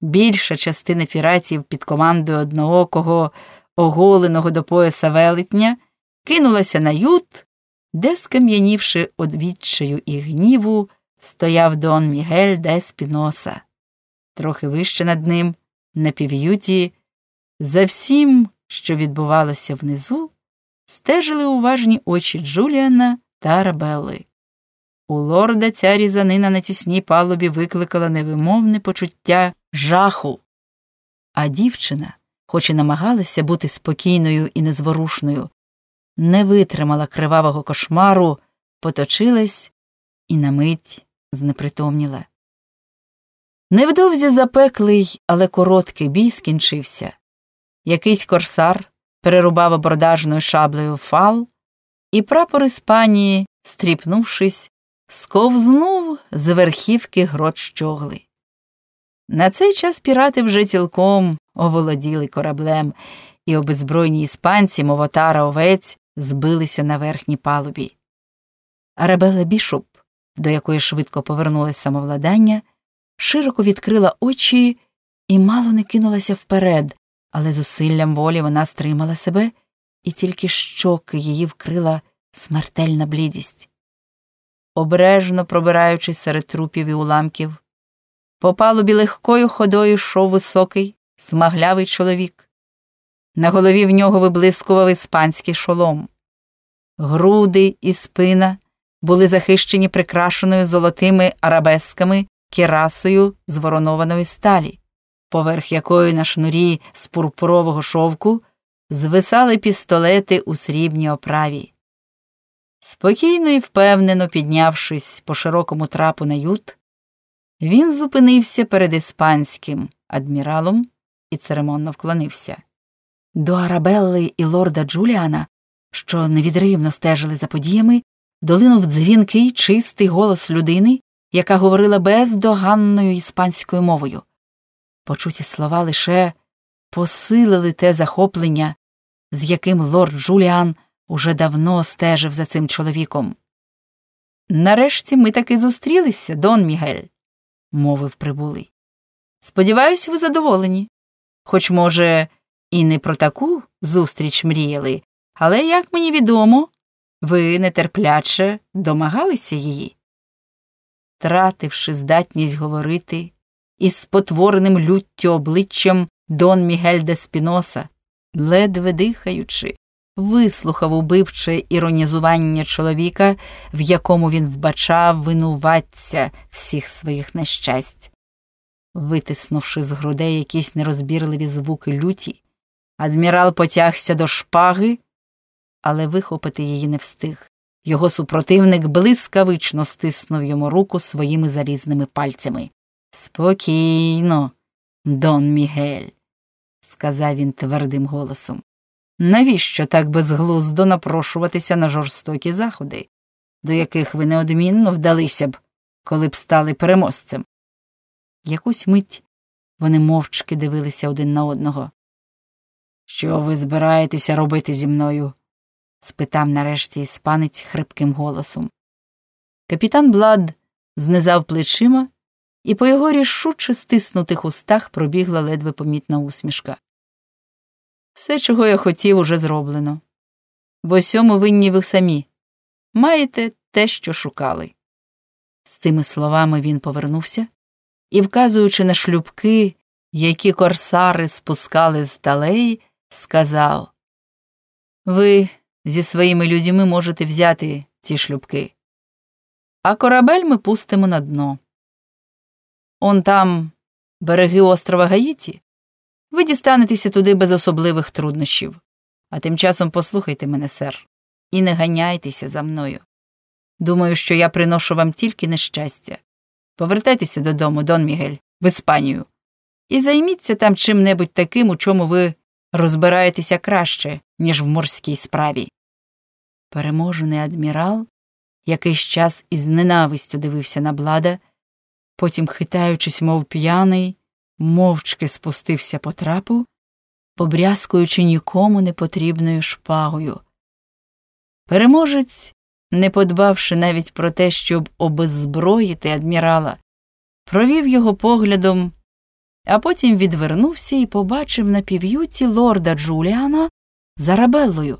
більша частина піратів під командою одноокого, оголеного до пояса велетня, кинулася на ют, де, скам'янівши од відчаю і гніву, стояв Дон Мігель де Спіноса. Трохи вище над ним, на пів'юті, за всім, що відбувалося внизу, стежили уважні очі Джуліана та Арабелли. У лорда ця різанина на тісній палубі викликала невимовне почуття жаху. А дівчина, хоч і намагалася бути спокійною і незворушною, не витримала кривавого кошмару, поточилась і на мить знепритомніла. Невдовзі запеклий, але короткий бій скінчився. Якийсь корсар перерубав абордажною шаблею фал, і прапор Іспанії, стріпнувшись, сковзнув з верхівки грот щогли. На цей час пірати вже цілком оволоділи кораблем, і обеззброєні іспанці, мов отара овець, збилися на верхній палубі. Арабела Бішоп, до якої швидко повернулось самовладання, широко відкрила очі і мало не кинулася вперед, але зусиллям волі вона стримала себе, і тільки щоки її вкрила смертельна блідість. Обережно пробираючись серед трупів і уламків, по палубі легкою ходою йшов високий, смаглявий чоловік. На голові в нього виблискував іспанський шолом. Груди і спина були захищені прикрашеною золотими арабесками кірасою з воронованої сталі, поверх якої на шнурі з пурпурового шовку звисали пістолети у срібній оправі. Спокійно і впевнено піднявшись по широкому трапу на ют, він зупинився перед іспанським адміралом і церемонно вклонився. До Арабелли і лорда Джуліана, що невідривно стежили за подіями, долинув дзвінкий чистий голос людини, яка говорила бездоганною іспанською мовою. Почуті слова лише посилили те захоплення, з яким лорд Джуліан уже давно стежив за цим чоловіком. Нарешті ми таки зустрілися, Дон Мігель, мовив прибулий. Сподіваюся, ви задоволені. Хоч, може, і не про таку зустріч мріяли, але, як мені відомо, ви нетерпляче домагалися її. Тративши здатність говорити, із спотвореним люттю обличчям Дон Мігель де Спіноса, ледве дихаючи, вислухав убивче іронізування чоловіка, в якому він вбачав винуватця всіх своїх нещасть. Витиснувши з грудей якісь нерозбірливі звуки люті, адмірал потягся до шпаги, але вихопити її не встиг. Його супротивник блискавично стиснув йому руку своїми залізними пальцями. Спокійно, Дон Мігель, сказав він твердим голосом. Навіщо так безглуздо напрошуватися на жорстокі заходи, до яких ви неодмінно вдалися б, коли б стали переможцем? Якусь мить вони мовчки дивилися один на одного. Що ви збираєтеся робити зі мною? спитав нарешті іспанець хрипким голосом. Капітан Блад знизав плечима, і по його рішуче стиснутих устах пробігла ледве помітна усмішка. Все, чого я хотів, уже зроблено. В усьому винні ви самі. Маєте те, що шукали. З цими словами він повернувся і, вказуючи на шлюбки, які корсари спускали з талеї, сказав Ви зі своїми людьми можете взяти ці шлюбки, а корабель ми пустимо на дно. Он там береги острова Гаїті. Ви дістанетеся туди без особливих труднощів. А тим часом послухайте мене, сер, і не ганяйтеся за мною. Думаю, що я приношу вам тільки нещастя. Повертайтеся додому, Дон Мігель, в Іспанію, і займіться там чим-небудь таким, у чому ви розбираєтеся краще, ніж в морській справі. Переможений адмірал якийсь час із ненавистю дивився на блада, потім, хитаючись, мов п'яний, мовчки спустився по трапу, побрязкуючи нікому непотрібною шпагою. Переможець, не подбавши навіть про те, щоб обеззброїти адмірала, провів його поглядом а потім відвернувся і побачив на пів'юті лорда Джуліана з Арабеллою.